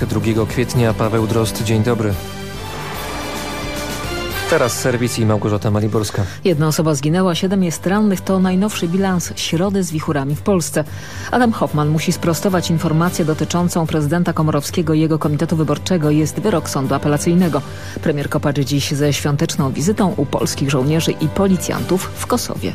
Poniedziałek, 2 kwietnia, Paweł Drost, dzień dobry. Teraz serwis i Małgorzata Maliborska. Jedna osoba zginęła, siedem jest rannych. To najnowszy bilans środy z wichurami w Polsce. Adam Hoffman musi sprostować informację dotyczącą prezydenta Komorowskiego i jego komitetu wyborczego. Jest wyrok sądu apelacyjnego. Premier Kopacz dziś ze świąteczną wizytą u polskich żołnierzy i policjantów w Kosowie.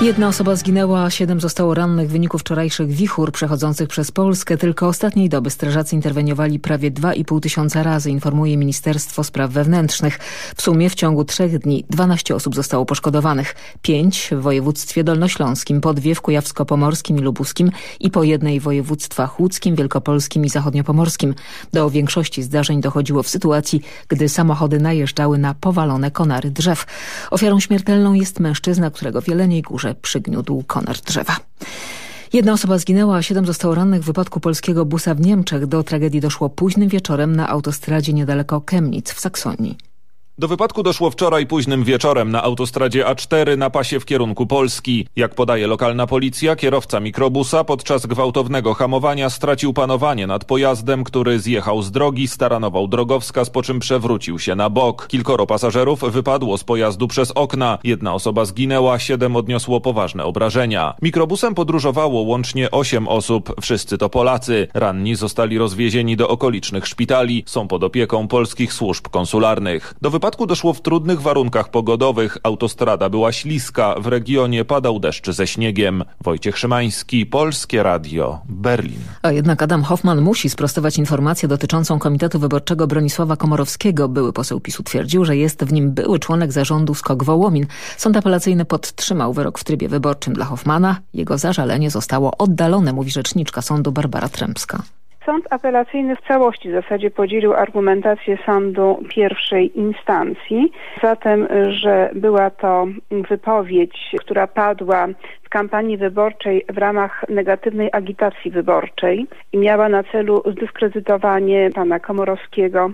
Jedna osoba zginęła, siedem zostało rannych w wyniku wczorajszych wichur przechodzących przez Polskę. Tylko ostatniej doby strażacy interweniowali prawie 2,5 tysiąca razy, informuje Ministerstwo Spraw Wewnętrznych. W sumie w ciągu trzech dni 12 osób zostało poszkodowanych. Pięć w województwie dolnośląskim, po dwie w kujawsko-pomorskim i lubuskim i po jednej w województwach łódzkim, wielkopolskim i zachodniopomorskim. Do większości zdarzeń dochodziło w sytuacji, gdy samochody najeżdżały na powalone konary drzew. Ofiarą śmiertelną jest mężczyzna, którego w Jeleniej Górze przygniótł konar drzewa. Jedna osoba zginęła, a siedem zostało rannych w wypadku polskiego busa w Niemczech. Do tragedii doszło późnym wieczorem na autostradzie niedaleko Chemnitz w Saksonii. Do wypadku doszło wczoraj późnym wieczorem na autostradzie A4 na pasie w kierunku Polski. Jak podaje lokalna policja, kierowca mikrobusa podczas gwałtownego hamowania stracił panowanie nad pojazdem, który zjechał z drogi, staranował drogowskaz, po czym przewrócił się na bok. Kilkoro pasażerów wypadło z pojazdu przez okna. Jedna osoba zginęła, siedem odniosło poważne obrażenia. Mikrobusem podróżowało łącznie osiem osób. Wszyscy to Polacy. Ranni zostali rozwiezieni do okolicznych szpitali. Są pod opieką polskich służb konsularnych. Do wypadku doszło w trudnych warunkach pogodowych. Autostrada była śliska, w regionie padał deszcz ze śniegiem. Wojciech Szymański, Polskie Radio, Berlin. A jednak Adam Hoffman musi sprostować informację dotyczącą Komitetu Wyborczego Bronisława Komorowskiego. Były poseł PiSu twierdził, że jest w nim były członek zarządu SKOK Wołomin. Sąd apelacyjny podtrzymał wyrok w trybie wyborczym dla Hoffmana. Jego zażalenie zostało oddalone, mówi rzeczniczka sądu Barbara Trębska. Sąd apelacyjny w całości w zasadzie podzielił argumentację sądu pierwszej instancji. Zatem, że była to wypowiedź, która padła w kampanii wyborczej w ramach negatywnej agitacji wyborczej i miała na celu zdyskredytowanie pana Komorowskiego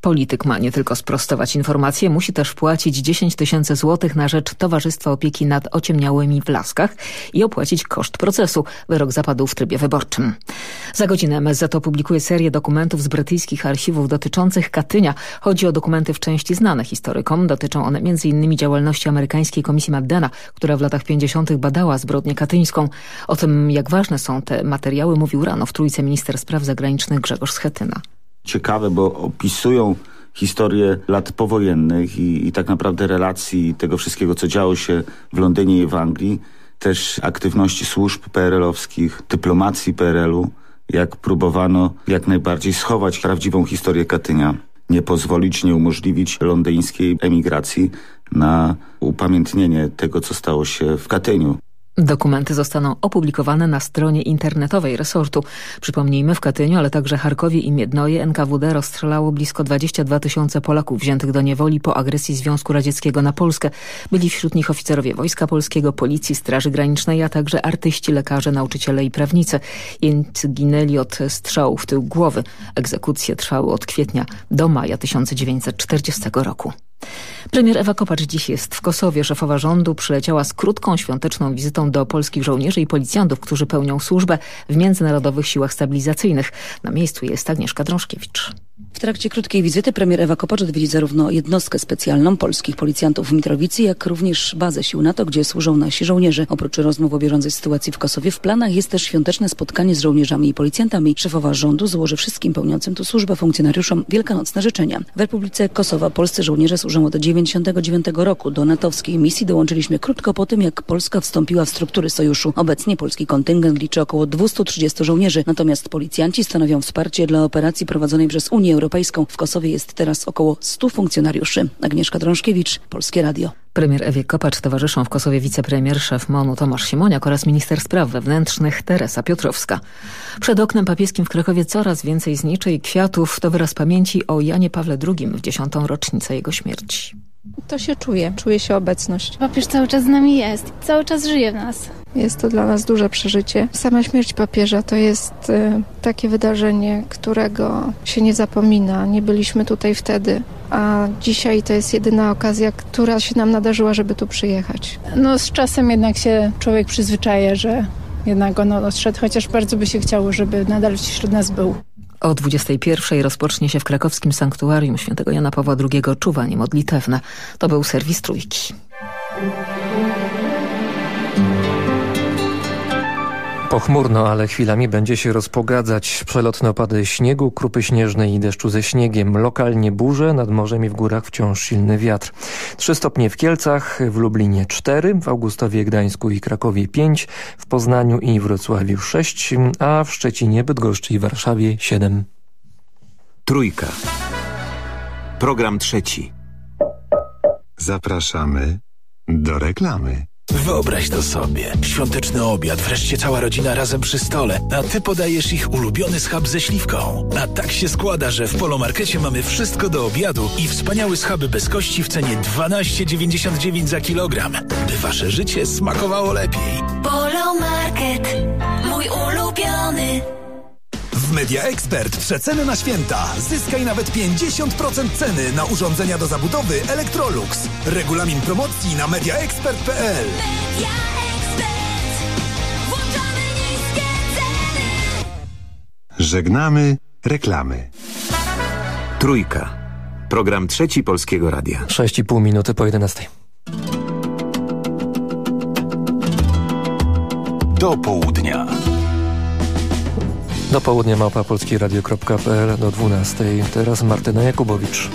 Polityk ma nie tylko sprostować informacje, musi też wpłacić 10 tysięcy złotych na rzecz Towarzystwa Opieki nad Ociemniałymi w Laskach i opłacić koszt procesu. Wyrok zapadł w trybie wyborczym. Za godzinę MSZ opublikuje serię dokumentów z brytyjskich archiwów dotyczących Katynia. Chodzi o dokumenty w części znane historykom. Dotyczą one m.in. działalności amerykańskiej Komisji Maddena, która w latach 50. badała zbrodnię katyńską. O tym, jak ważne są te materiały, mówił rano w Trójce minister spraw zagranicznych Grzegorz Schetyna ciekawe, bo opisują historię lat powojennych i, i tak naprawdę relacji tego wszystkiego, co działo się w Londynie i w Anglii, też aktywności służb PRL-owskich, dyplomacji PRL-u, jak próbowano jak najbardziej schować prawdziwą historię Katynia, nie pozwolić, nie umożliwić londyńskiej emigracji na upamiętnienie tego, co stało się w Katyniu. Dokumenty zostaną opublikowane na stronie internetowej resortu. Przypomnijmy, w Katyniu, ale także Charkowie i Miednoje NKWD rozstrzelało blisko 22 tysiące Polaków wziętych do niewoli po agresji Związku Radzieckiego na Polskę. Byli wśród nich oficerowie Wojska Polskiego, Policji, Straży Granicznej, a także artyści, lekarze, nauczyciele i prawnicy. Jeńcy ginęli od strzałów w tył głowy. Egzekucje trwały od kwietnia do maja 1940 roku. Premier Ewa Kopacz dziś jest w Kosowie. Szefowa rządu przyleciała z krótką świąteczną wizytą do polskich żołnierzy i policjantów, którzy pełnią służbę w międzynarodowych siłach stabilizacyjnych. Na miejscu jest Agnieszka Drążkiewicz. W trakcie krótkiej wizyty premier Ewa Kopacz odwiedzi zarówno jednostkę specjalną polskich policjantów w Mitrowicy, jak również bazę sił NATO, gdzie służą nasi żołnierze. Oprócz rozmów o bieżącej sytuacji w Kosowie, w planach jest też świąteczne spotkanie z żołnierzami i policjantami. Szefowa rządu złoży wszystkim pełniącym tu służbę funkcjonariuszom wielkanocne życzenia. W Republice Kosowa polscy żołnierze służą od 1999 roku. Do natowskiej misji dołączyliśmy krótko po tym, jak Polska wstąpiła w struktury sojuszu. Obecnie polski kontyngent liczy około 230 żołnierzy, natomiast policjanci stanowią wsparcie dla operacji prowadzonej przez Unię Europejską. W Kosowie jest teraz około 100 funkcjonariuszy. Agnieszka Drążkiewicz, Polskie Radio. Premier Ewie Kopacz towarzyszą w Kosowie wicepremier szef MONU Tomasz Siemoniak oraz minister spraw wewnętrznych Teresa Piotrowska. Przed oknem papieskim w Krakowie coraz więcej zniczy i kwiatów to wyraz pamięci o Janie Pawle II w dziesiątą rocznicę jego śmierci. To się czuje, czuje się obecność. Papież cały czas z nami jest, cały czas żyje w nas. Jest to dla nas duże przeżycie. Sama śmierć papieża to jest y, takie wydarzenie, którego się nie zapomina. Nie byliśmy tutaj wtedy, a dzisiaj to jest jedyna okazja, która się nam nadarzyła, żeby tu przyjechać. No z czasem jednak się człowiek przyzwyczaja, że jednak on odszedł, chociaż bardzo by się chciało, żeby nadal wśród nas był. O 21 rozpocznie się w krakowskim sanktuarium świętego Jana Pawła II czuwanie modlitewne. To był serwis Trójki. Pochmurno, ale chwilami będzie się rozpogadzać. Przelotne opady śniegu, krupy śnieżnej i deszczu ze śniegiem. Lokalnie burze, nad morzem i w górach wciąż silny wiatr. 3 stopnie w Kielcach, w Lublinie 4, w Augustowie, Gdańsku i Krakowie 5, w Poznaniu i Wrocławiu 6, a w Szczecinie, Bydgoszczy i Warszawie 7. Trójka. Program trzeci. Zapraszamy do reklamy. Wyobraź to sobie. Świąteczny obiad, wreszcie cała rodzina razem przy stole, a ty podajesz ich ulubiony schab ze śliwką. A tak się składa, że w Polomarkecie mamy wszystko do obiadu i wspaniały schaby bez kości w cenie 12,99 za kilogram, by wasze życie smakowało lepiej. Polomarket, mój ulubiony. W Media Expert przeceny na święta. Zyskaj nawet 50% ceny na urządzenia do zabudowy Electrolux. Regulamin promocji na mediaexpert.pl. Media Expert. Włączamy niskie ceny. Żegnamy reklamy. Trójka. Program trzeci Polskiego Radia. 6,5 minuty po 11. Do południa. Do południa małpa polskieradio.pl do 12. Teraz Martyna Jakubowicz.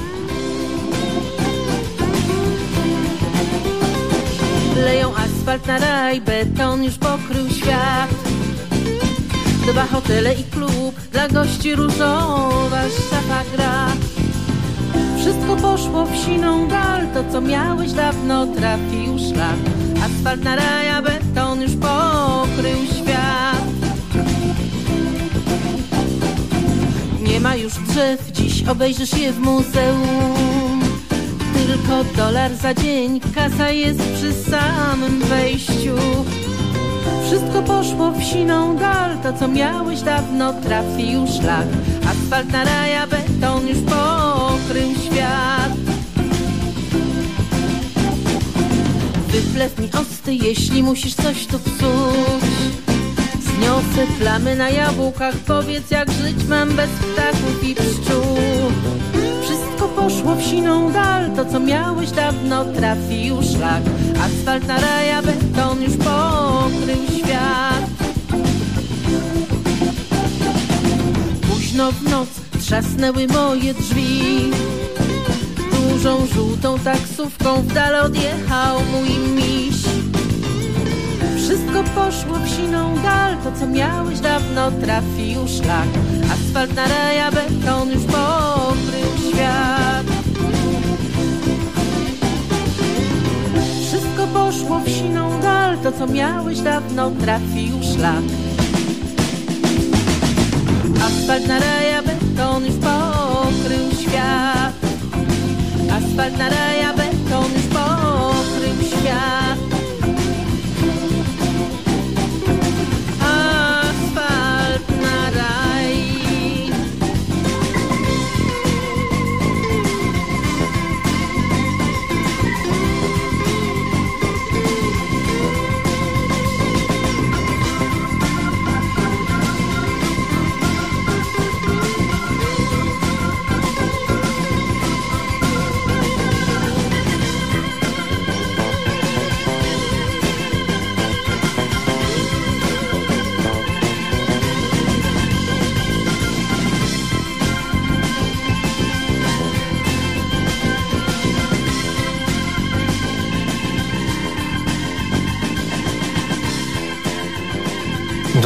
Leją asfalt na raj, beton już pokrył świat. Dwa hotele i klub, dla gości różowa szafa gra. Wszystko poszło w siną dal, to co miałeś dawno trafi już szlak. Asfalt na raj, a beton już pokrył ma już drzew, dziś obejrzysz je w muzeum. Tylko dolar za dzień, kasa jest przy samym wejściu. Wszystko poszło w siną dal, to co miałeś dawno trafi już szlak. Asfalt na raja, beton już pokrył świat. Wyplew mi osty, jeśli musisz coś tu psuć. Zniosę plamy na jabłkach, powiedz jak żyć mam bez ptaków i pszczół. Wszystko poszło w siną dal, to co miałeś dawno trafi już szlak. Asfalt na raja, beton już pokrył świat. Późno w noc trzasnęły moje drzwi. Dużą żółtą taksówką w dal odjechał mój miś. Wszystko poszło w siną dal, to co miałeś dawno trafi już szlak. Asfalt na raja, beton już pokrył świat. Wszystko poszło w siną dal, to co miałeś dawno trafi już szlak. Asfalt na raja, beton już pokrył świat. Asfalt na raja, beton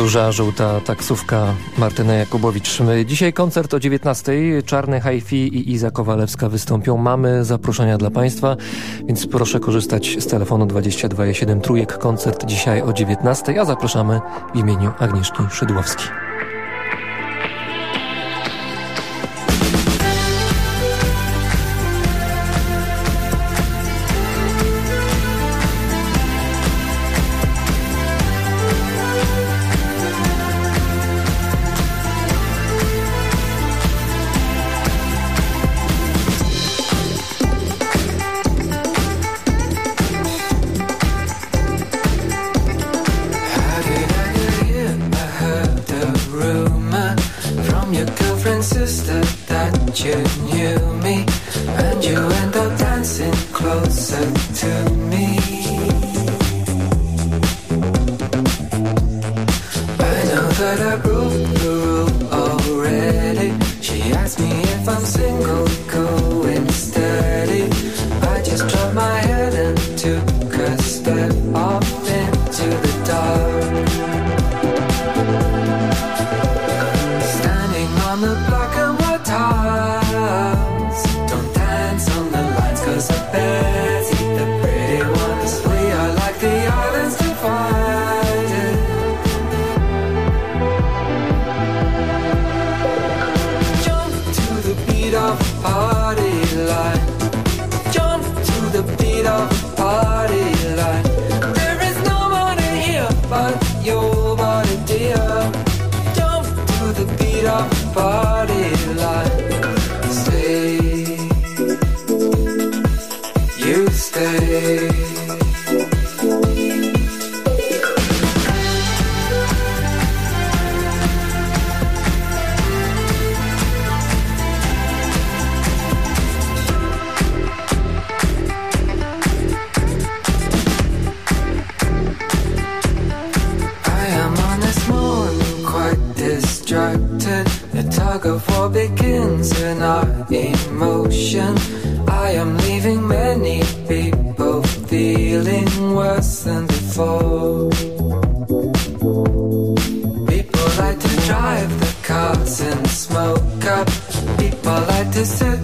Duża, żółta taksówka Martyna Jakubowicz. Dzisiaj koncert o 19. Czarny Hi-Fi i Iza Kowalewska wystąpią. Mamy zaproszenia dla Państwa, więc proszę korzystać z telefonu 22.7 Trójek. Koncert dzisiaj o 19. A zapraszamy w imieniu Agnieszki Szydłowskiej. Of war begins in our emotion. I am leaving many people feeling worse than before. People like to drive the cars and smoke up. People like to sit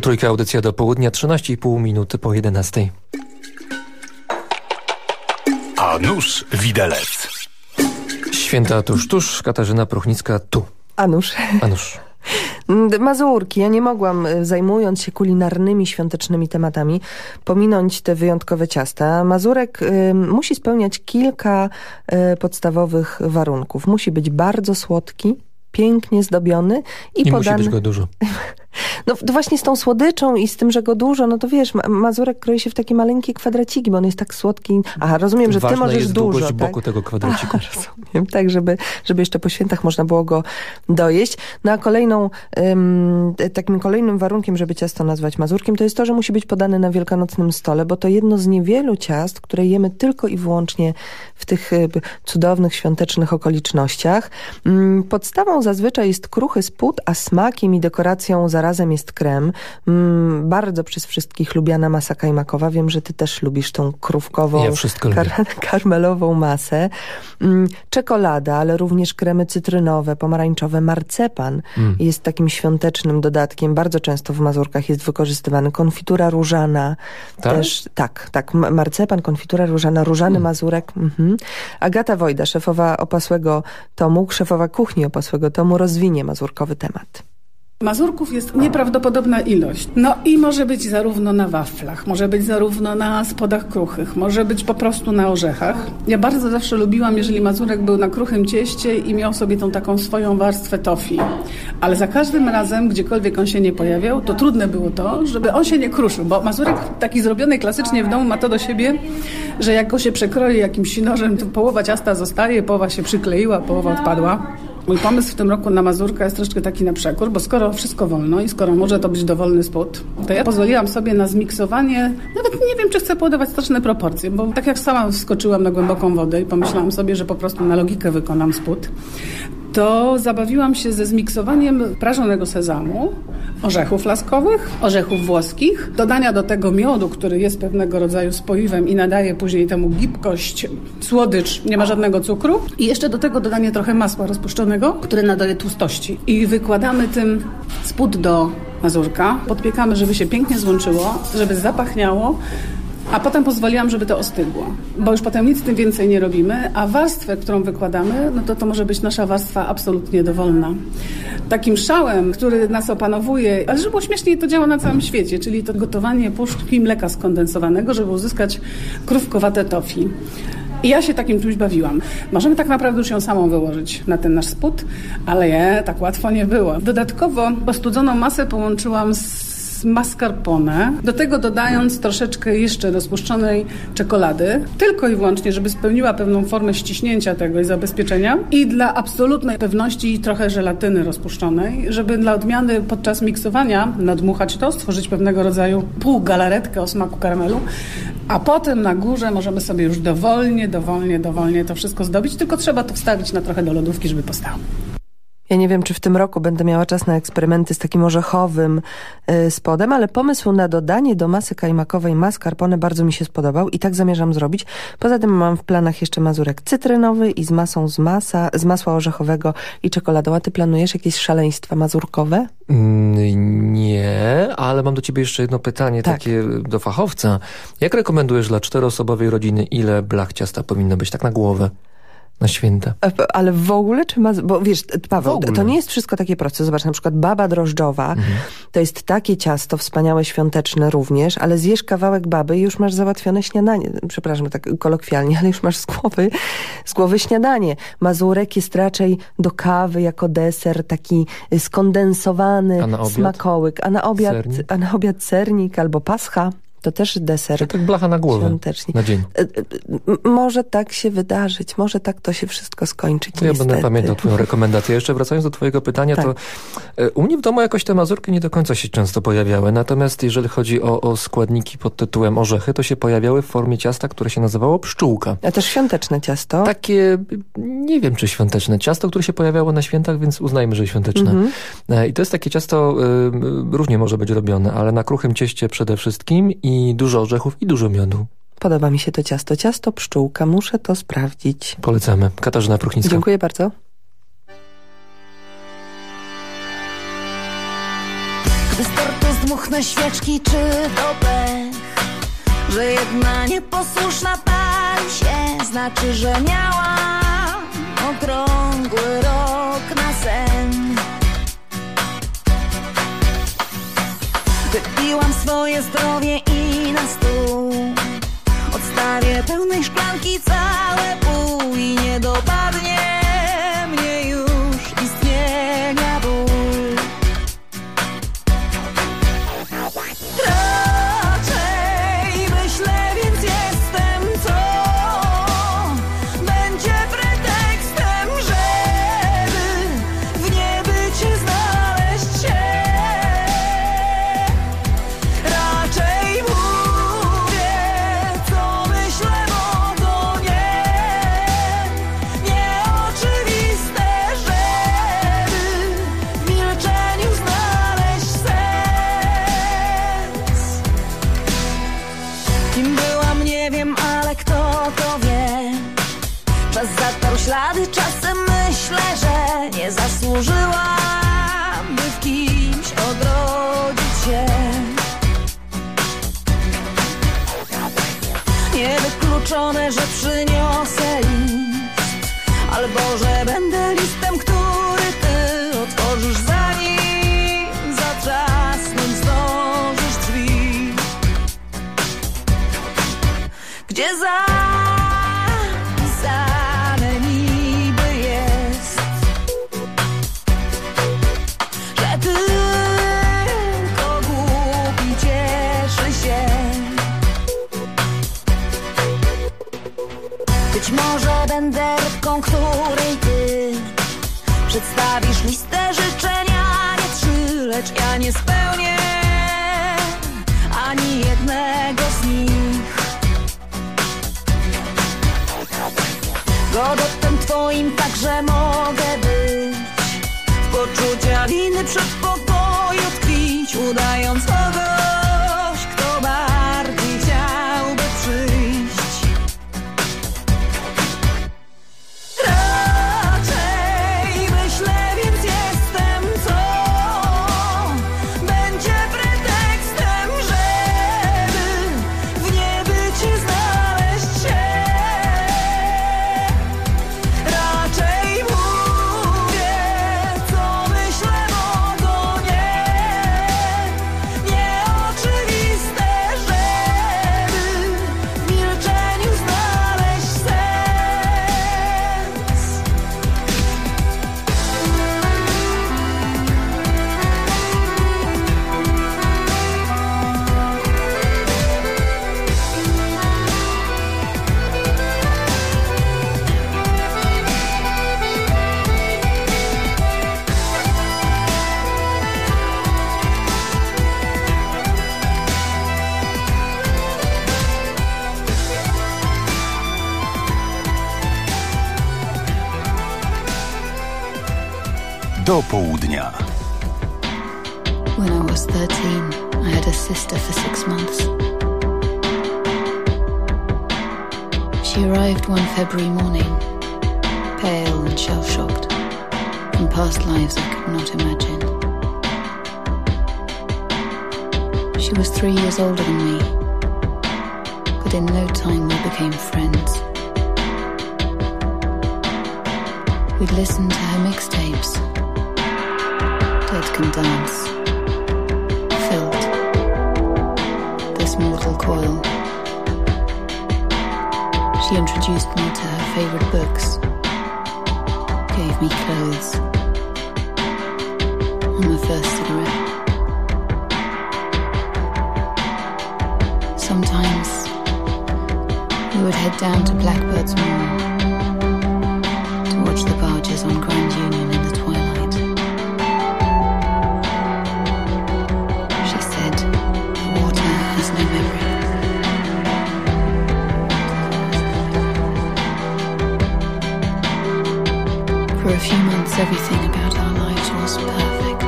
Trójka audycja do południa, 13,5 minuty po 11. A nuż widelec. Święta tuż, tuż, Katarzyna Pruchnicka tu. Anusz. Anusz. Mazurki. Ja nie mogłam, y, zajmując się kulinarnymi, świątecznymi tematami, pominąć te wyjątkowe ciasta. Mazurek y, musi spełniać kilka y, podstawowych warunków. Musi być bardzo słodki, pięknie zdobiony i, I podany... musi być go dużo. No to właśnie z tą słodyczą i z tym, że go dużo, no to wiesz, ma- mazurek kroi się w takie maleńkie kwadraciki, bo on jest tak słodki. Aha, rozumiem, że ty możesz jest dużo, długość tak? boku tego kwadraciku. A, rozumiem, tak, żeby, żeby jeszcze po świętach można było go dojeść. No a kolejną, ym, takim kolejnym warunkiem, żeby ciasto nazwać mazurkiem, to jest to, że musi być podane na wielkanocnym stole, bo to jedno z niewielu ciast, które jemy tylko i wyłącznie w tych y, cudownych, świątecznych okolicznościach. Ym, podstawą zazwyczaj jest kruchy spód, a smakiem i dekoracją zarazem jest krem. Ym, bardzo przez wszystkich lubiana masa kajmakowa. Wiem, że ty też lubisz tą krówkową, Ja lubię. karmelową masę. Mm, Czekolada, ale również kremy cytrynowe, pomarańczowe, marcepan Mm. jest takim świątecznym dodatkiem. Bardzo często w Mazurkach jest wykorzystywany. Konfitura różana. Tak? Też, tak, tak. ma- Marcepan, konfitura różana, różany Mm. mazurek. Mhm. Agata Wojda, szefowa opasłego tomu, szefowa kuchni opasłego tomu, rozwinie mazurkowy temat. Mazurków jest nieprawdopodobna ilość. No i może być zarówno na waflach, może być zarówno na spodach kruchych, może być po prostu na orzechach. Ja bardzo zawsze lubiłam, jeżeli mazurek był na kruchym cieście i miał sobie tą taką swoją warstwę tofi. Ale za każdym razem, gdziekolwiek on się nie pojawiał, to trudne było to, żeby on się nie kruszył, bo mazurek taki zrobiony klasycznie w domu ma to do siebie, że jak go się przekroi jakimś nożem, to połowa ciasta zostaje, połowa się przykleiła, połowa odpadła. Mój pomysł w tym roku na Mazurka jest troszkę taki na przekór, bo skoro wszystko wolno i skoro może to być dowolny spód, to ja pozwoliłam sobie na zmiksowanie, nawet nie wiem, czy chcę podawać straszne proporcje, bo tak jak sama wskoczyłam na głęboką wodę i pomyślałam sobie, że po prostu na logikę wykonam spód, to zabawiłam się ze zmiksowaniem prażonego sezamu, orzechów laskowych, orzechów włoskich, dodania do tego miodu, który jest pewnego rodzaju spoiwem i nadaje później temu gibkość, słodycz, nie ma żadnego cukru. I jeszcze do tego dodanie trochę masła rozpuszczonego, które nadaje tłustości. I wykładamy tym spód do mazurka, podpiekamy, żeby się pięknie złączyło, żeby zapachniało, a potem pozwoliłam, żeby to ostygło, bo już potem nic tym więcej nie robimy, a warstwę, którą wykładamy, no to to może być nasza warstwa absolutnie dowolna. Takim szałem, który nas opanowuje, ale żeby było śmieszniej, to działa na całym świecie, czyli to gotowanie puszki mleka skondensowanego, żeby uzyskać krówkowate tofi. I ja się takim czymś bawiłam. Możemy tak naprawdę już ją samą wyłożyć na ten nasz spód, ale je, tak łatwo nie było. Dodatkowo ostudzoną masę połączyłam z mascarpone, do tego dodając troszeczkę jeszcze rozpuszczonej czekolady, tylko i wyłącznie, żeby spełniła pewną formę ściśnięcia tego i zabezpieczenia i dla absolutnej pewności trochę żelatyny rozpuszczonej, żeby dla odmiany podczas miksowania nadmuchać to, stworzyć pewnego rodzaju półgalaretkę o smaku karamelu, a potem na górze możemy sobie już dowolnie, dowolnie, dowolnie to wszystko zdobić, tylko trzeba to wstawić na trochę do lodówki, żeby postało. Ja nie wiem, czy w tym roku będę miała czas na eksperymenty z takim orzechowym y, spodem, ale pomysł na dodanie do masy kajmakowej mascarpone bardzo mi się spodobał i tak zamierzam zrobić. Poza tym mam w planach jeszcze mazurek cytrynowy i z masą z, masa, z masła orzechowego i czekoladą. A ty planujesz jakieś szaleństwa mazurkowe? Mm, Nie, ale mam do ciebie jeszcze jedno pytanie, Tak. takie do fachowca. Jak rekomendujesz dla czteroosobowej rodziny, ile blach ciasta powinno być tak na głowę, na święta? Ale w ogóle, czy ma, bo wiesz, Paweł, to nie jest wszystko takie proste. Zobacz, na przykład baba drożdżowa, to jest takie ciasto wspaniałe, świąteczne również, ale zjesz kawałek baby i już masz załatwione śniadanie. Przepraszam, tak kolokwialnie, ale już masz z głowy, z głowy śniadanie. Mazurek jest raczej do kawy jako deser, taki y, skondensowany A smakołyk, a na obiad, Sernik? a na obiad sernik albo pascha. To też deser. Tak blacha na głowę, na dzień. E, Może tak się wydarzyć, może tak to się wszystko skończyć. Ja będę niestety. pamiętał twoją rekomendację. Jeszcze wracając do twojego pytania, Tak. to e, u mnie w domu jakoś te mazurki nie do końca się często pojawiały. Natomiast jeżeli chodzi o, o składniki pod tytułem orzechy, to się pojawiały w formie ciasta, które się nazywało pszczółka. A też świąteczne ciasto. Takie, nie wiem czy świąteczne ciasto, które się pojawiało na świętach, więc uznajmy, że świąteczne. Mhm. E, I to jest takie ciasto, różnie może być robione, ale na kruchym cieście przede wszystkim i dużo orzechów i dużo miodu. Podoba mi się to ciasto. Ciasto pszczółka. Muszę to sprawdzić. Polecamy. Katarzyna Pruchnicka. Dziękuję bardzo. Gdy z tortu zdmuchnę świeczki czy do pech Że jedna nieposłuszna pali się Znaczy, że miałam okrągły rok na sen Wypiłam swoje zdrowie i na stół. Odstawię pełnej szklanki introduced me to her favorite books, gave me clothes, and my first cigarette. Sometimes we would head down to Blackbird's Moor to watch the barges on Grand. a few months, everything about our lives was perfect.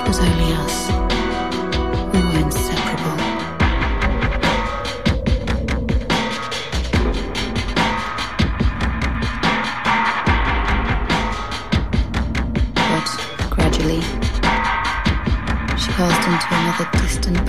It was only us. We were inseparable. But gradually, she passed into another distant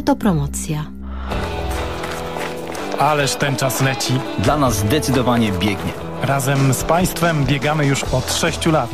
Autopromocja. Ależ ten czas leci. Dla nas zdecydowanie biegnie. Razem z Państwem biegamy już od 6 lat.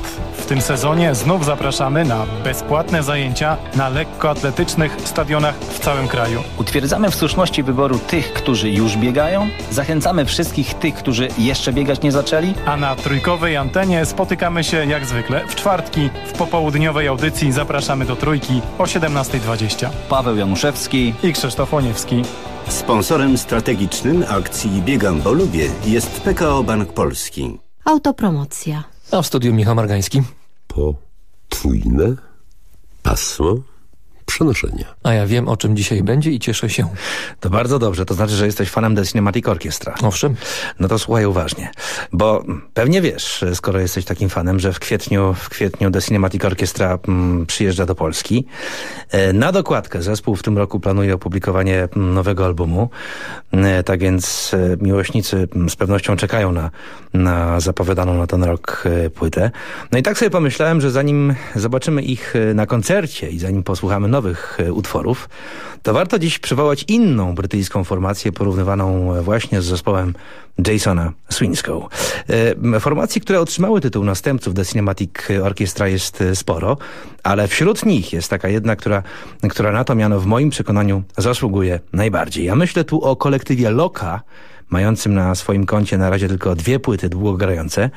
W tym sezonie znów zapraszamy na bezpłatne zajęcia na lekkoatletycznych stadionach w całym kraju. Utwierdzamy w słuszności wyboru tych, którzy już biegają, zachęcamy wszystkich tych, którzy jeszcze biegać nie zaczęli. A na trójkowej antenie spotykamy się jak zwykle w czwartki. W popołudniowej audycji zapraszamy do trójki o 17.20. Paweł Januszewski i Krzysztof Oniewski. Sponsorem strategicznym akcji Biegam, bo lubię jest PKO Bank Polski. Autopromocja. A w studiu Michał Margański. Potrójne pasmo przenoszenia. A ja wiem, o czym dzisiaj będzie i cieszę się. To bardzo dobrze, to znaczy, że jesteś fanem The Cinematic Orchestra. Owszem. No to słuchaj uważnie, bo pewnie wiesz, skoro jesteś takim fanem, że w kwietniu, w kwietniu The Cinematic Orchestra mm, przyjeżdża do Polski. E, na dokładkę zespół w tym roku planuje opublikowanie mm, nowego albumu, e, tak więc e, miłośnicy mm, z pewnością czekają na, na zapowiadaną na ten rok płytę. No i tak sobie pomyślałem, że zanim zobaczymy ich na koncercie i zanim posłuchamy nowych e, utworów, to warto dziś przywołać inną brytyjską formację porównywaną właśnie z zespołem Jasona Swinscoe. E, Formacji, które otrzymały tytuł następców The Cinematic Orchestra jest e, sporo, ale wśród nich jest taka jedna, która, która na to miano w moim przekonaniu zasługuje najbardziej. Ja myślę tu o kolektywie Loka, mającym na swoim koncie na razie tylko dwie płyty długogrające.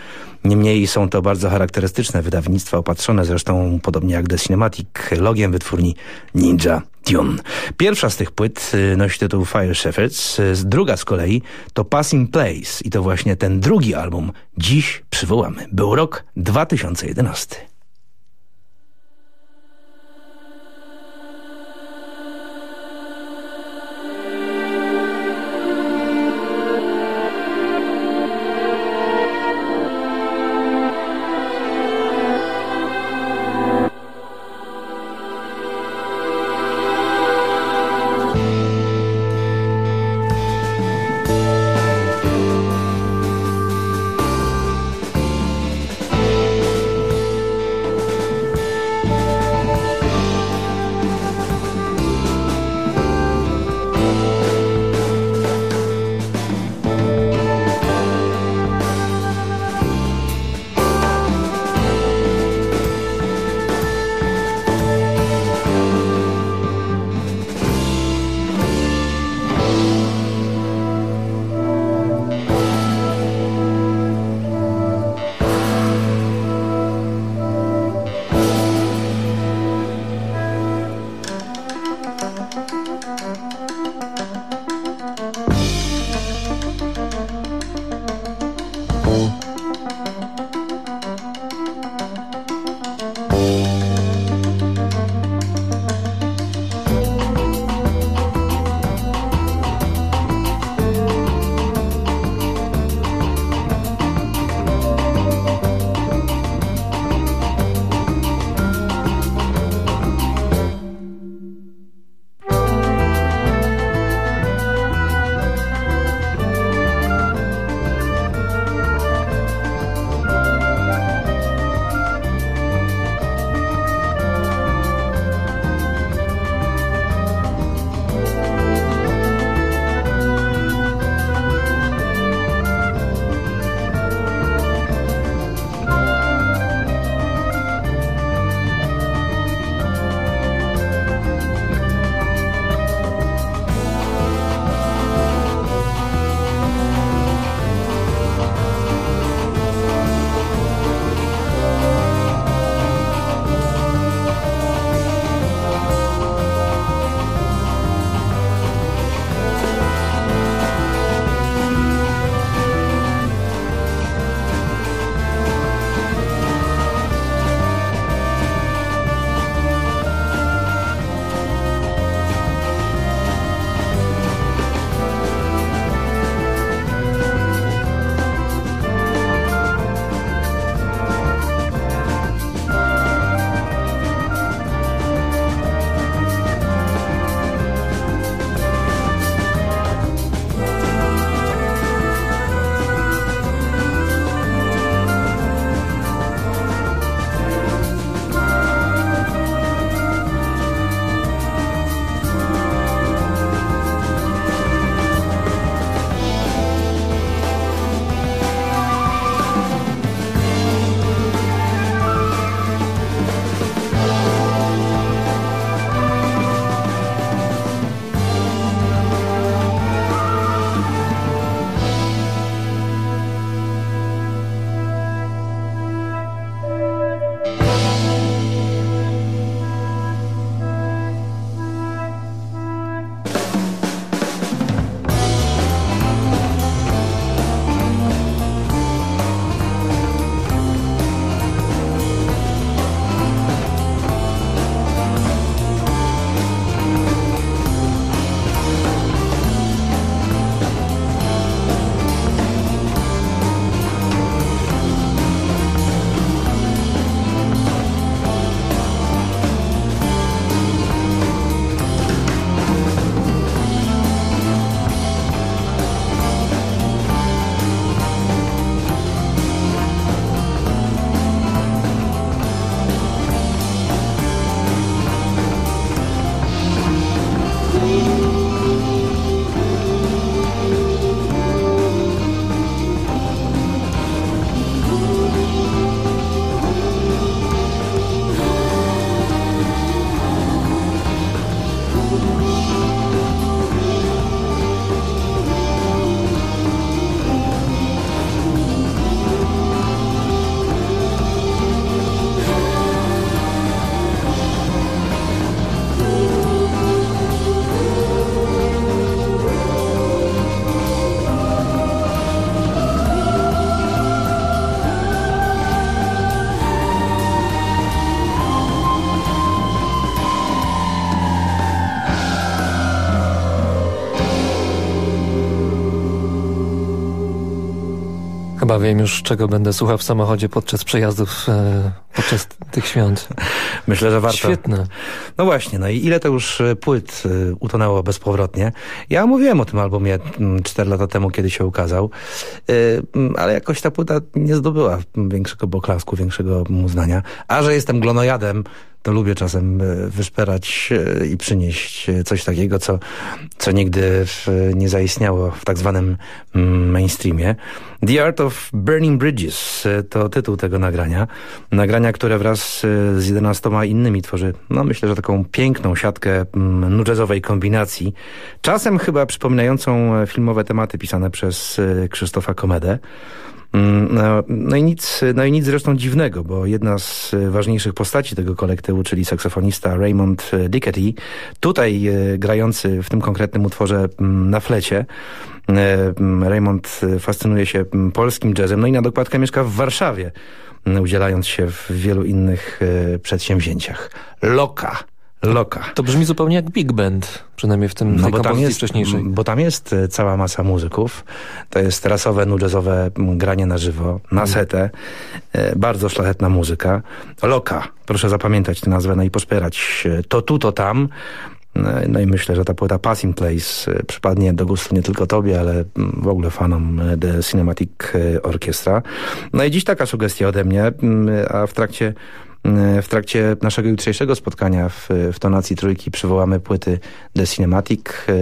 Niemniej są to bardzo charakterystyczne wydawnictwa, opatrzone zresztą, podobnie jak The Cinematic, logiem wytwórni Ninja Tune. Pierwsza z tych płyt y, nosi tytuł Fire Shepherds, y, druga z kolei to Passing Place i to właśnie ten drugi album dziś przywołamy. Był rok 2011. wiem już, czego będę słuchał w samochodzie podczas przejazdów, e, podczas tych świąt. Myślę, że warto. Świetne. No właśnie, no i ile to już e, płyt e, utonęło bezpowrotnie. Ja mówiłem o tym albumie 4 lata temu, kiedy się ukazał, e, m, ale jakoś ta płyta nie zdobyła większego poklasku, większego uznania. A że jestem glonojadem, to lubię czasem e, wyszperać e, i przynieść e, coś takiego, co, co nigdy nie zaistniało w tak zwanym mm, mainstreamie. The Art of Burning Bridges to tytuł tego nagrania. Nagrania, które wraz z 11 innymi tworzy, no myślę, że taką piękną siatkę mm, nudżezowej kombinacji. Czasem chyba przypominającą filmowe tematy pisane przez Krzysztofa Komedę. Mm, No, no, i nic, no i nic zresztą dziwnego, bo jedna z e, ważniejszych postaci tego kolektywu, czyli saksofonista Raymond e, Dickety, tutaj e, grający w tym konkretnym utworze mm, na flecie, mm, Raymond fascynuje się polskim jazzem, no i na dokładkę mieszka w Warszawie, udzielając się w wielu innych przedsięwzięciach. Loka. Loka. To brzmi zupełnie jak big band, przynajmniej w tym No bo tam, jest, wcześniejszej. bo tam jest e, cała masa muzyków. To jest rasowe, nudżezowe m, granie na żywo, na setę. E, Bardzo szlachetna muzyka. Loka. Proszę zapamiętać tę nazwę, no i poszperać to tu, to tam. E, No i myślę, że ta płyta Passing Place e, przypadnie do gustu nie tylko tobie, ale w ogóle fanom The Cinematic Orchestra. No i dziś taka sugestia ode mnie, a w trakcie w trakcie naszego jutrzejszego spotkania w, w tonacji trójki przywołamy płyty The Cinematic. e,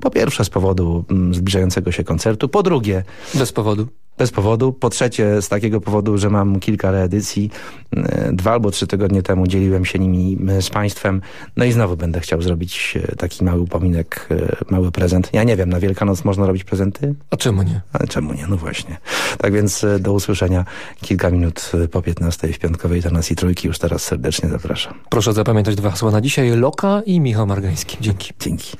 Po pierwsze z powodu mm, zbliżającego się koncertu, po drugie... Bez powodu. Bez powodu. Po trzecie z takiego powodu, że mam kilka reedycji. E, Dwa albo trzy tygodnie temu dzieliłem się nimi e, z Państwem. No i znowu będę chciał zrobić e, taki mały upominek, mały prezent. Ja nie wiem, na Wielkanoc można robić prezenty? A czemu nie? Ale czemu nie? No właśnie. Tak więc do usłyszenia kilka minut po 15 w piątkowej tonacji trójki. Już teraz serdecznie zapraszam. Proszę zapamiętać dwa hasła na dzisiaj. Loka i Michał Margański. Dzięki. Dzięki.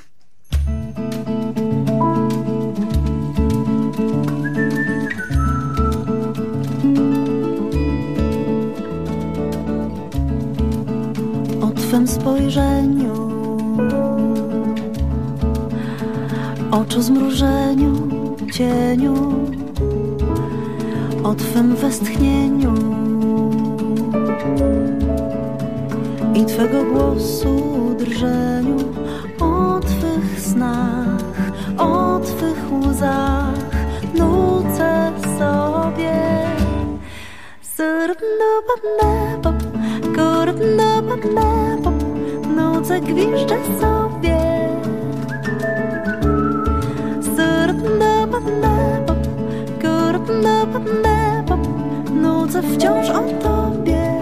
Spojrzeniu, oczu zmrużeniu, cieniu, o Twym westchnieniu i Twego głosu drżeniu, o Twych snach, o Twych łzach, nucę sobie. Kurp-dup-dup, nucę gwiżdżę sobie. Surp-dup-dup, kurp-dup-dup, nucę wciąż o Tobie.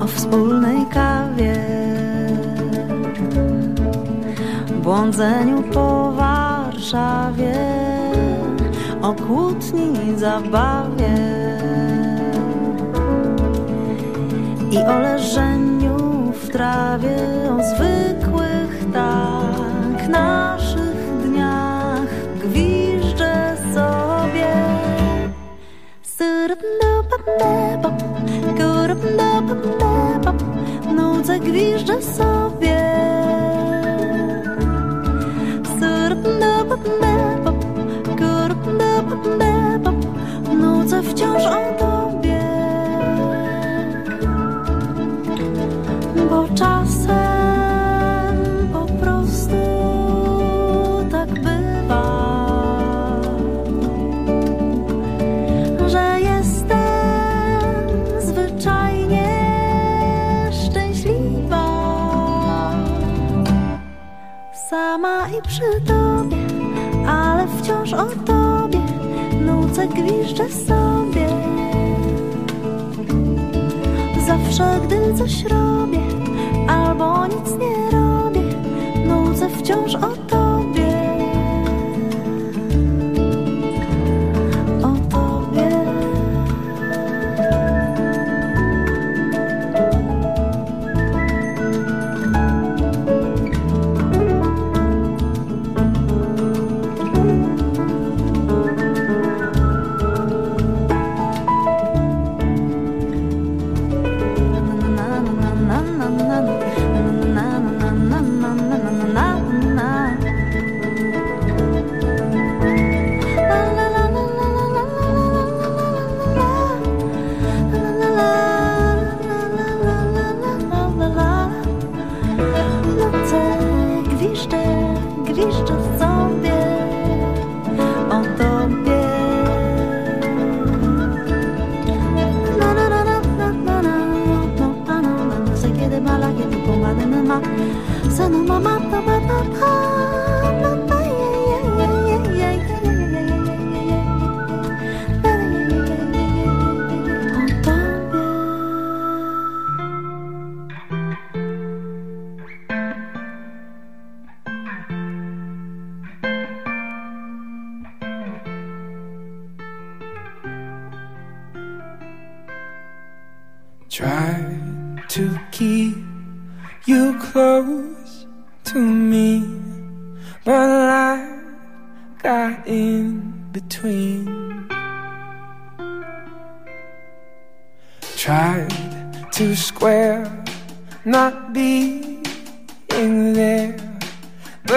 O wspólnej kawie, błądzeniu po Warszawie, o kłótni zabawie i o leżeniu w trawie, o zwykłych tak naszych dniach gwiżdżę sobie. Nudzę gwiżdżę sobie. Nudzę wciąż o Tobie. O Tobie nucę gwiżdżę sobie. Zawsze, gdy coś robię, albo nic nie robię, nucę wciąż o Tobie.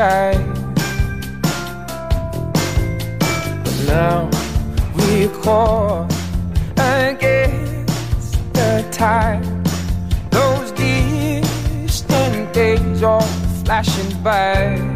sky. But now we call against the tide. Those distant days are flashing by.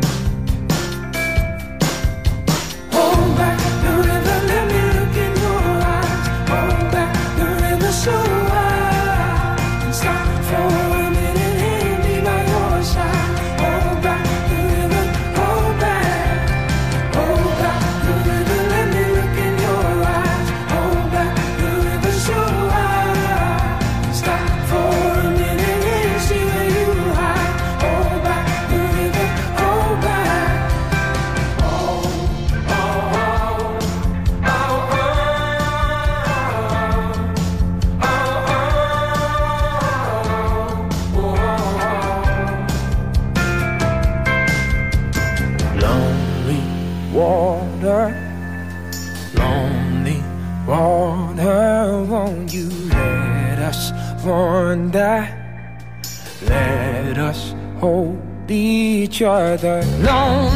each other. Long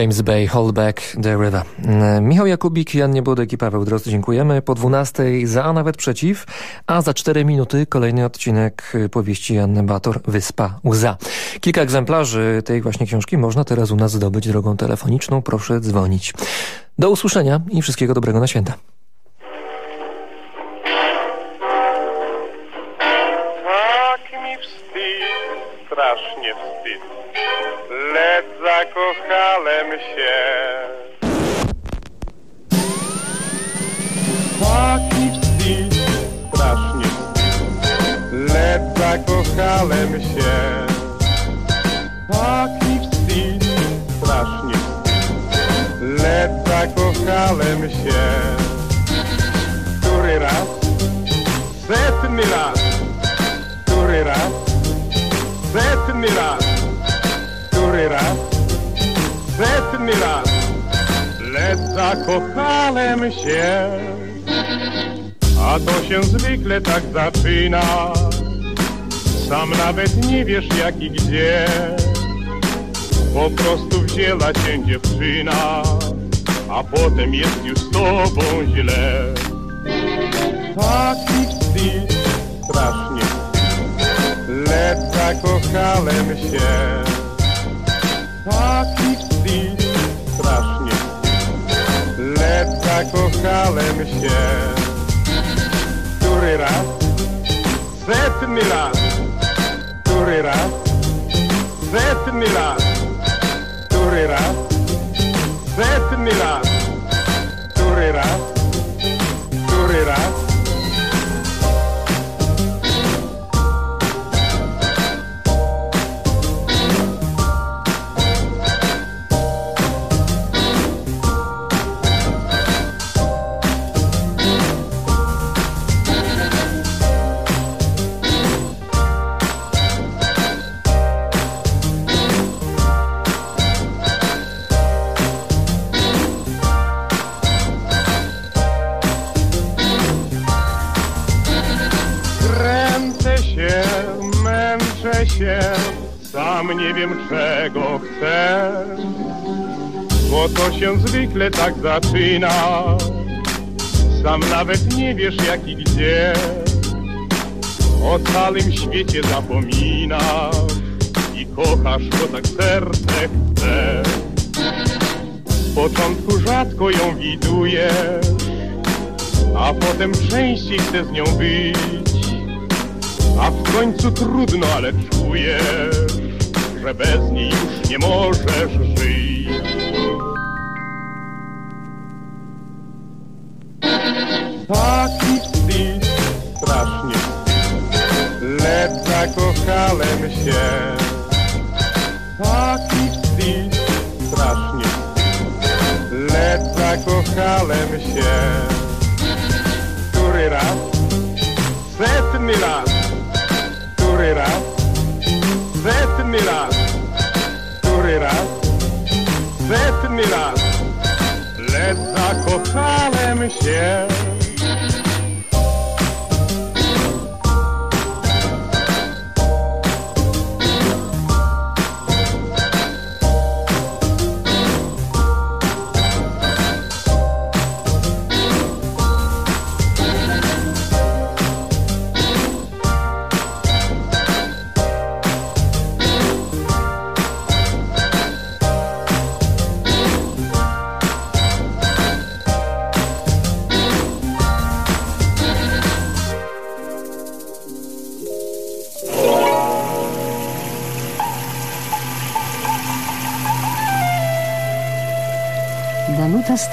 James Bay, Hold Back the River. Mm, Michał Jakubik, Jan Niebudek i Paweł Drost, dziękujemy. Po 12 za, a nawet przeciw, a za 4 minuty kolejny odcinek y, powieści Janny Bator, Wyspa Łza. Kilka egzemplarzy tej właśnie książki można teraz u nas zdobyć drogą telefoniczną. Proszę dzwonić. Do usłyszenia i wszystkiego dobrego na święta. Bójmy się. Płacić dziś strasznie, lecz zakochałem się. zakochałem się. A to się zwykle tak zaczyna, sam nawet nie wiesz jak i gdzie. Po prostu wzięła się dziewczyna, a potem jest już z tobą źle. Taki wstyd strasznie, lecz zakochałem się. Taki wstyd strasznie. Zakochałem się Który raz? Setny raz Który raz? Setny raz Który raz? Setny raz Który raz? Raz? Wiem czego chcę. Bo to się zwykle tak zaczyna, sam nawet nie wiesz jak i gdzie. O całym świecie zapominasz i kochasz, bo tak serce chce. W początku rzadko ją widujesz, a potem częściej chcę z nią być. A w końcu trudno, ale czujesz, że bez niej już nie możesz żyć. Taki wstyd, strasznie lecz zakochałem się. Taki wstyd, strasznie lecz zakochałem się. Który raz? Setny raz. Który raz? Setny raz. Który raz? Setny raz. Lecz zakochałem się.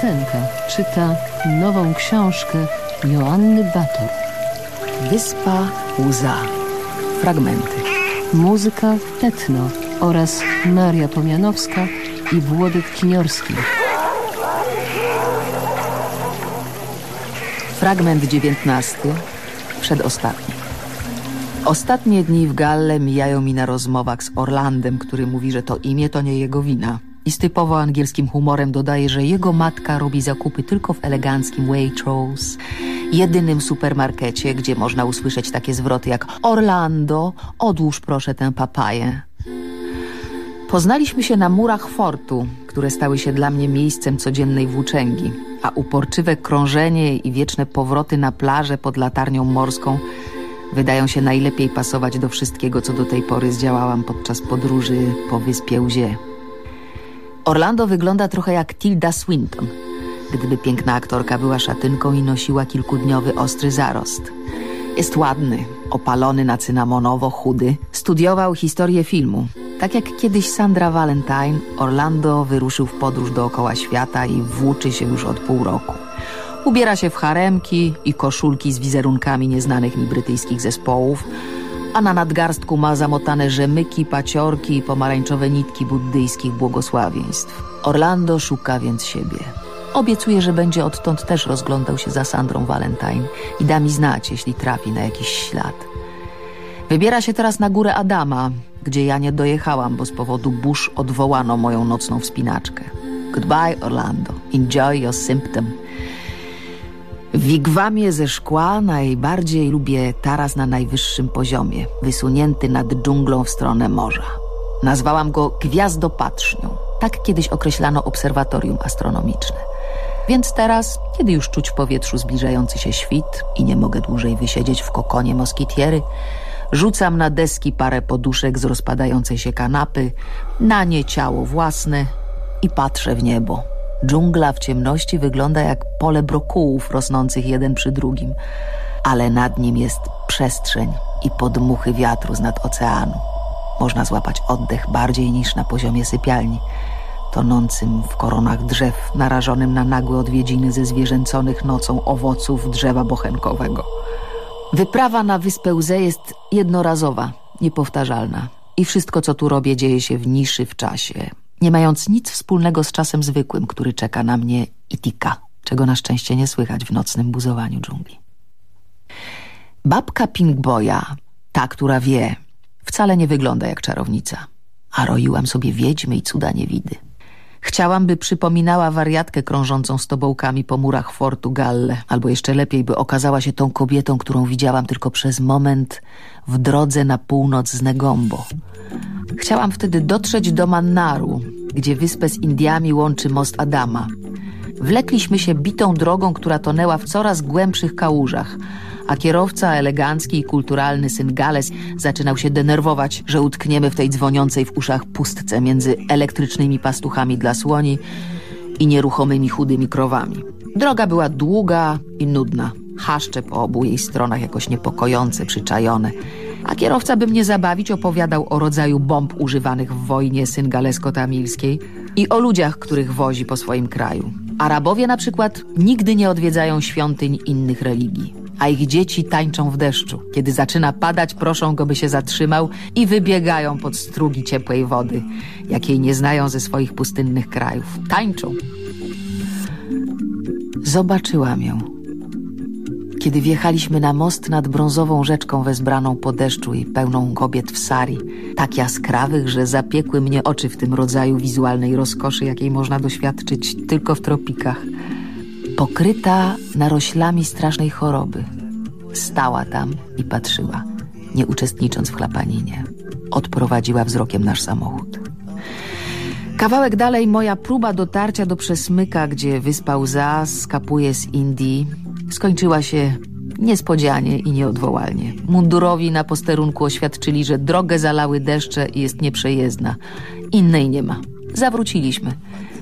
Stenka czyta nową książkę Joanny Bator. Wyspa Łza. Fragmenty. Muzyka Tetno oraz Maria Pomianowska i Włodek Kiniorski. Fragment dziewiętnasty, przedostatni. Ostatnie dni w Galle mijają mi na rozmowach z Orlandem, który mówi, że to imię to nie jego wina. I z typowo angielskim humorem dodaje, że jego matka robi zakupy tylko w eleganckim Waitrose, jedynym supermarkecie, gdzie można usłyszeć takie zwroty jak Orlando, odłóż proszę tę papaję. Poznaliśmy się na murach fortu, które stały się dla mnie miejscem codziennej włóczęgi, a uporczywe krążenie i wieczne powroty na plażę pod latarnią morską wydają się najlepiej pasować do wszystkiego, co do tej pory zdziałałam podczas podróży po wyspie Łzie. Orlando wygląda trochę jak Tilda Swinton, gdyby piękna aktorka była szatynką i nosiła kilkudniowy ostry zarost. Jest ładny, opalony na cynamonowo, chudy. Studiował historię filmu. Tak jak kiedyś Sandra Valentine, Orlando wyruszył w podróż dookoła świata i włóczy się już od pół roku. Ubiera się w haremki i koszulki z wizerunkami nieznanych mi brytyjskich zespołów, a na nadgarstku ma zamotane rzemyki, paciorki i pomarańczowe nitki buddyjskich błogosławieństw. Orlando szuka więc siebie. Obiecuje, że będzie odtąd też rozglądał się za Sandrą Valentine i da mi znać, jeśli trafi na jakiś ślad. Wybiera się teraz na górę Adama, gdzie ja nie dojechałam, bo z powodu burz odwołano moją nocną wspinaczkę. Goodbye, Orlando. Enjoy your symptom. W wigwamie ze szkła najbardziej lubię taras na najwyższym poziomie, wysunięty nad dżunglą w stronę morza. Nazwałam go Gwiazdopatrznią. Tak kiedyś określano obserwatorium astronomiczne. Więc teraz, kiedy już czuć w powietrzu zbliżający się świt i nie mogę dłużej wysiedzieć w kokonie moskitiery, rzucam na deski parę poduszek z rozpadającej się kanapy, na nie ciało własne i patrzę w niebo. Dżungla w ciemności wygląda jak pole brokułów rosnących jeden przy drugim, ale nad nim jest przestrzeń i podmuchy wiatru z nad oceanu. Można złapać oddech bardziej niż na poziomie sypialni, tonącym w koronach drzew, narażonym na nagłe odwiedziny ze zwierzęconych nocą owoców drzewa bochenkowego. Wyprawa na wyspę Łzę jest jednorazowa, niepowtarzalna. I wszystko, co tu robię, dzieje się w niszy w czasie, nie mając nic wspólnego z czasem zwykłym, który czeka na mnie i tika, czego na szczęście nie słychać w nocnym buzowaniu dżungli. Babka Pinkboya, ta, która wie, wcale nie wygląda jak czarownica, a roiłam sobie wiedźmy i cuda niewidy. Chciałam, by przypominała wariatkę krążącą z tobołkami po murach fortu Galle, albo jeszcze lepiej, by okazała się tą kobietą, którą widziałam tylko przez moment w drodze na północ z Negombo. Chciałam wtedy dotrzeć do Mannaru, gdzie wyspę z Indiami łączy most Adama. Wlekliśmy się bitą drogą, która tonęła w coraz głębszych kałużach, a kierowca, elegancki i kulturalny syn Gales, zaczynał się denerwować, że utkniemy w tej dzwoniącej w uszach pustce między elektrycznymi pastuchami dla słoni i nieruchomymi chudymi krowami. Droga była długa i nudna. Haszcze po obu jej stronach jakoś niepokojące, przyczajone. A kierowca, by mnie zabawić, opowiadał o rodzaju bomb używanych w wojnie syngalesko-tamilskiej i o ludziach, których wozi po swoim kraju. Arabowie na przykład nigdy nie odwiedzają świątyń innych religii a ich dzieci tańczą w deszczu. Kiedy zaczyna padać, proszą go, by się zatrzymał i wybiegają pod strugi ciepłej wody, jakiej nie znają ze swoich pustynnych krajów. Tańczą. Zobaczyłam ją. Kiedy wjechaliśmy na most nad brązową rzeczką wezbraną po deszczu i pełną kobiet w sari, tak jaskrawych, że zapiekły mnie oczy w tym rodzaju wizualnej rozkoszy, jakiej można doświadczyć tylko w tropikach – pokryta naroślami strasznej choroby. Stała tam i patrzyła, nie uczestnicząc w chlapaninie. Odprowadziła wzrokiem nasz samochód. Kawałek dalej moja próba dotarcia do przesmyka, gdzie wyspa Łza skapuje z Indii, skończyła się niespodzianie i nieodwołalnie. Mundurowi na posterunku oświadczyli, że drogę zalały deszcze i jest nieprzejezdna. Innej nie ma. Zawróciliśmy.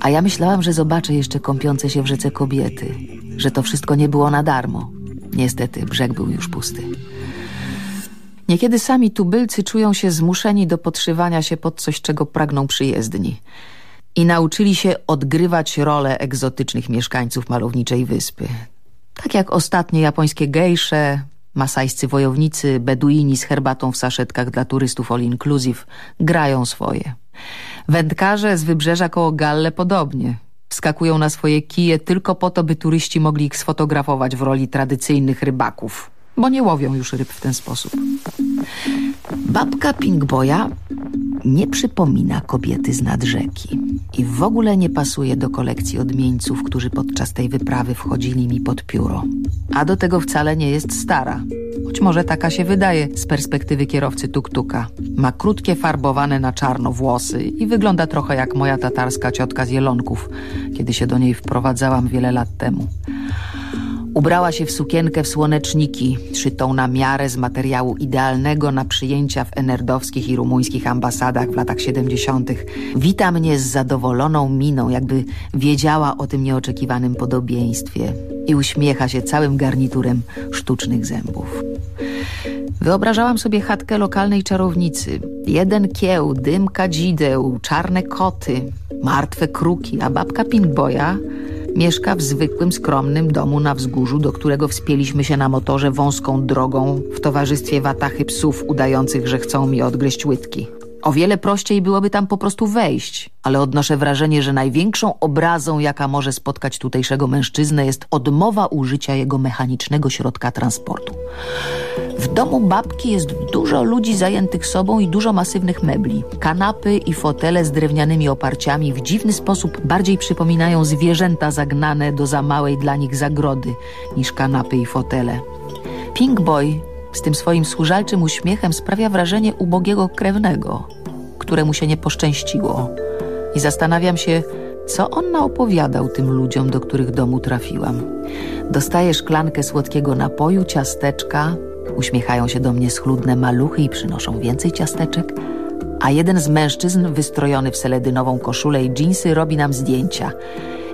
A ja myślałam, że zobaczę jeszcze kąpiące się w rzece kobiety, że to wszystko nie było na darmo. Niestety, brzeg był już pusty. Niekiedy sami tubylcy czują się zmuszeni do podszywania się pod coś, czego pragną przyjezdni. I nauczyli się odgrywać rolę egzotycznych mieszkańców malowniczej wyspy. Tak jak ostatnie japońskie gejsze, masajscy wojownicy, beduini z herbatą w saszetkach dla turystów all inclusive grają swoje. Wędkarze z wybrzeża koło Galle podobnie. Wskakują na swoje kije tylko po to, by turyści mogli ich sfotografować w roli tradycyjnych rybaków, bo nie łowią już ryb w ten sposób. Babka Pinkboya nie przypomina kobiety z nad rzeki i w ogóle nie pasuje do kolekcji odmieńców, którzy podczas tej wyprawy wchodzili mi pod pióro. A do tego wcale nie jest stara, choć może taka się wydaje z perspektywy kierowcy tuk-tuka. Ma krótkie, farbowane na czarno włosy i wygląda trochę jak moja tatarska ciotka z Jelonków, kiedy się do niej wprowadzałam wiele lat temu. Ubrała się w sukienkę w słoneczniki, szytą na miarę z materiału idealnego na przyjęcia w enerdowskich i rumuńskich ambasadach w latach 70. Wita mnie z zadowoloną miną, jakby wiedziała o tym nieoczekiwanym podobieństwie i uśmiecha się całym garniturem sztucznych zębów. Wyobrażałam sobie chatkę lokalnej czarownicy. Jeden kieł, dym kadzideł, czarne koty, martwe kruki, a babka Pinkboya Mieszka w zwykłym, skromnym domu na wzgórzu, do którego wspięliśmy się na motorze wąską drogą w towarzystwie watachy psów udających, że chcą mi odgryźć łydki. O wiele prościej byłoby tam po prostu wejść, ale odnoszę wrażenie, że największą obrazą, jaka może spotkać tutejszego mężczyznę, jest odmowa użycia jego mechanicznego środka transportu. W domu babki jest dużo ludzi zajętych sobą i dużo masywnych mebli. Kanapy i fotele z drewnianymi oparciami w dziwny sposób bardziej przypominają zwierzęta zagnane do za małej dla nich zagrody niż kanapy i fotele. Pink Boy z tym swoim służalczym uśmiechem sprawia wrażenie ubogiego krewnego, któremu się nie poszczęściło. I zastanawiam się, co on naopowiadał tym ludziom, do których domu trafiłam. Dostaję szklankę słodkiego napoju, ciasteczka, uśmiechają się do mnie schludne maluchy i przynoszą więcej ciasteczek, a jeden z mężczyzn, wystrojony w seledynową koszulę i dżinsy, robi nam zdjęcia,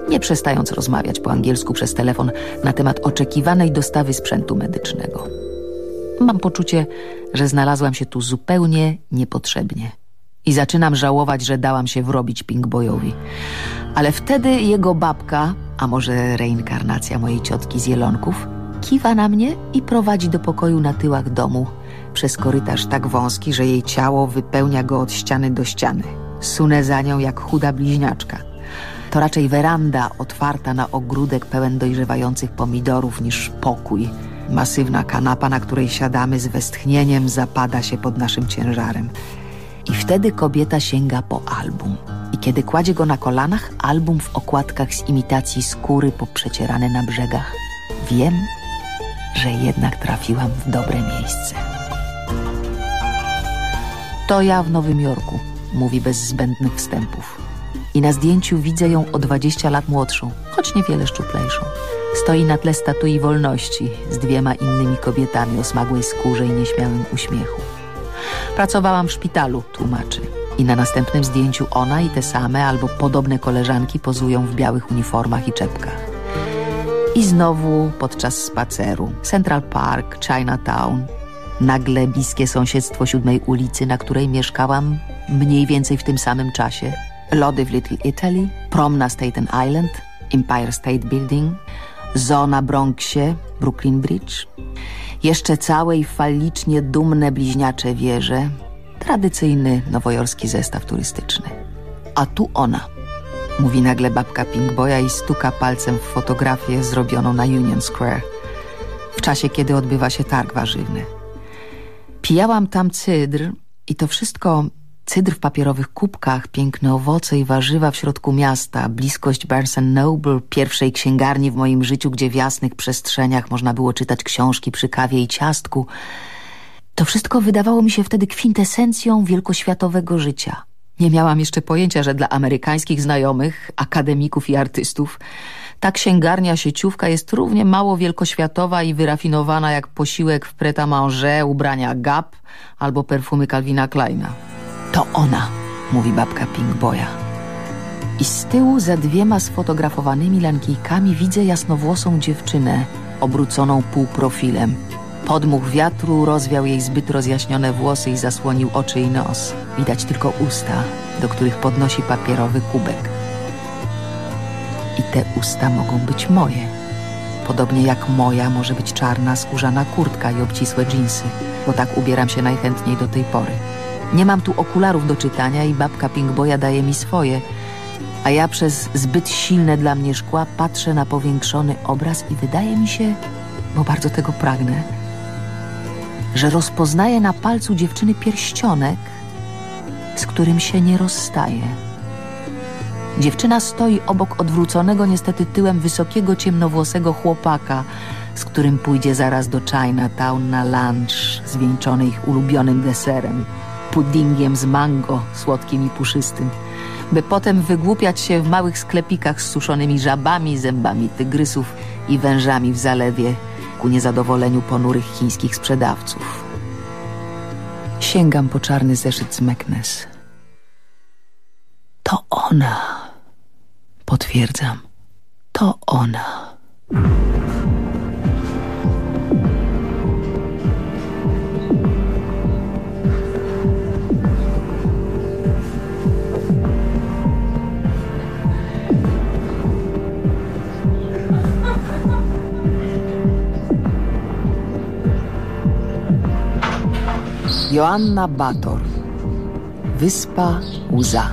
nie przestając rozmawiać po angielsku przez telefon na temat oczekiwanej dostawy sprzętu medycznego. Mam poczucie, że znalazłam się tu zupełnie niepotrzebnie. I zaczynam żałować, że dałam się wrobić Pinkboyowi. Ale wtedy jego babka, a może reinkarnacja mojej ciotki z Jelonków, kiwa na mnie i prowadzi do pokoju na tyłach domu, przez korytarz tak wąski, że jej ciało wypełnia go od ściany do ściany. Sunę za nią jak chuda bliźniaczka. To raczej weranda otwarta na ogródek pełen dojrzewających pomidorów niż pokój. Masywna kanapa, na której siadamy z westchnieniem, zapada się pod naszym ciężarem. I wtedy kobieta sięga po album. I kiedy kładzie go na kolanach, album w okładkach z imitacji skóry poprzecierane na brzegach, wiem, że jednak trafiłam w dobre miejsce. To ja w Nowym Jorku, mówi bez zbędnych wstępów. I na zdjęciu widzę ją o 20 lat młodszą, choć niewiele szczuplejszą. Stoi na tle statui wolności z dwiema innymi kobietami o smagłej skórze i nieśmiałym uśmiechu. Pracowałam w szpitalu, tłumaczy. I na następnym zdjęciu ona i te same albo podobne koleżanki pozują w białych uniformach i czepkach. I znowu podczas spaceru. Central Park, Chinatown. Nagle bliskie sąsiedztwo siódmej ulicy, na której mieszkałam mniej więcej w tym samym czasie. Lody w Little Italy, prom na Staten Island, Empire State Building, zoo na Bronxie, Brooklyn Bridge. Jeszcze całe i falicznie dumne bliźniacze wieże. Tradycyjny nowojorski zestaw turystyczny. A tu ona, mówi nagle babka Pinkboya i stuka palcem w fotografię zrobioną na Union Square. W czasie, kiedy odbywa się targ warzywny. Pijałam tam cydr i to wszystko cydr w papierowych kubkach, piękne owoce i warzywa w środku miasta, bliskość Barnes Noble, pierwszej księgarni w moim życiu, gdzie w jasnych przestrzeniach można było czytać książki przy kawie i ciastku. To wszystko wydawało mi się wtedy kwintesencją wielkoświatowego życia. Nie miałam jeszcze pojęcia, że dla amerykańskich znajomych, akademików i artystów ta księgarnia sieciówka jest równie mało wielkoświatowa i wyrafinowana jak posiłek w pret-a-manger, ubrania Gap albo perfumy Calvina Kleina. To ona, mówi babka Pinkboya. I z tyłu za dwiema sfotografowanymi lankijkami widzę jasnowłosą dziewczynę, obróconą półprofilem. Podmuch wiatru rozwiał jej zbyt rozjaśnione włosy i zasłonił oczy i nos. Widać tylko usta, do których podnosi papierowy kubek. I te usta mogą być moje. Podobnie jak moja może być czarna, skórzana kurtka i obcisłe dżinsy, bo tak ubieram się najchętniej do tej pory. Nie mam tu okularów do czytania i babka Pinkboya daje mi swoje, a ja przez zbyt silne dla mnie szkła patrzę na powiększony obraz i wydaje mi się, bo bardzo tego pragnę, że rozpoznaję na palcu dziewczyny pierścionek, z którym się nie rozstaje. Dziewczyna stoi obok odwróconego niestety tyłem wysokiego, ciemnowłosego chłopaka, z którym pójdzie zaraz do Chinatown na lunch, zwieńczony ich ulubionym deserem, puddingiem z mango, słodkim i puszystym, by potem wygłupiać się w małych sklepikach z suszonymi żabami, zębami tygrysów i wężami w zalewie, ku niezadowoleniu ponurych chińskich sprzedawców. Sięgam po czarny zeszyt z Meknes. To ona. Potwierdzam. To ona. Joanna Bator Wyspa Łza.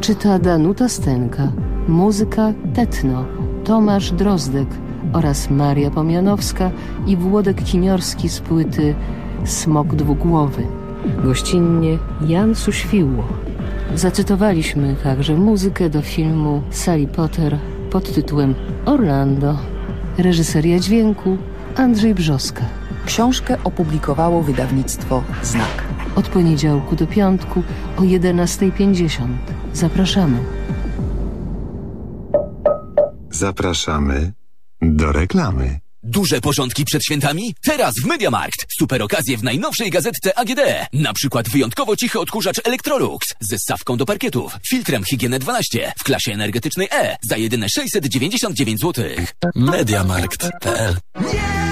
Czyta Danuta Stenka. Muzyka Tetno. Tomasz Drozdek oraz Maria Pomianowska i Włodek Kiniorski z płyty Smok Dwugłowy. Gościnnie Jan Suświło. Zacytowaliśmy także muzykę do filmu Sally Potter pod tytułem Orlando. Reżyseria dźwięku Andrzej Brzoska. Książkę opublikowało wydawnictwo Znak. Od poniedziałku do piątku o 11.50. Zapraszamy. Zapraszamy do reklamy. Duże porządki przed świętami? Teraz w Mediamarkt. Super okazje w najnowszej gazetce AGD. Na przykład wyjątkowo cichy odkurzacz Electrolux ze stawką do parkietów, filtrem Higienę 12 w klasie energetycznej E za jedyne 699 zł. Mediamarkt.pl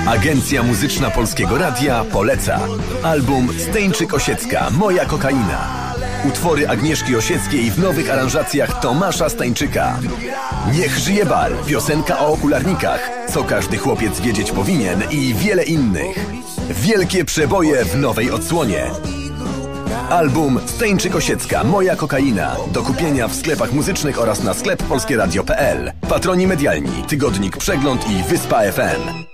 Agencja Muzyczna Polskiego Radia poleca. Album Steńczyk Osiecka, Moja kokaina. Utwory Agnieszki Osieckiej w nowych aranżacjach Tomasza Stańczyka. Niech żyje bal, piosenka o okularnikach, co każdy chłopiec wiedzieć powinien i wiele innych. Wielkie przeboje w nowej odsłonie. Album Steńczyk Osiecka, Moja kokaina. Do kupienia w sklepach muzycznych oraz na sklep polskieradio.pl. Patroni medialni, tygodnik Przegląd i Wyspa FM.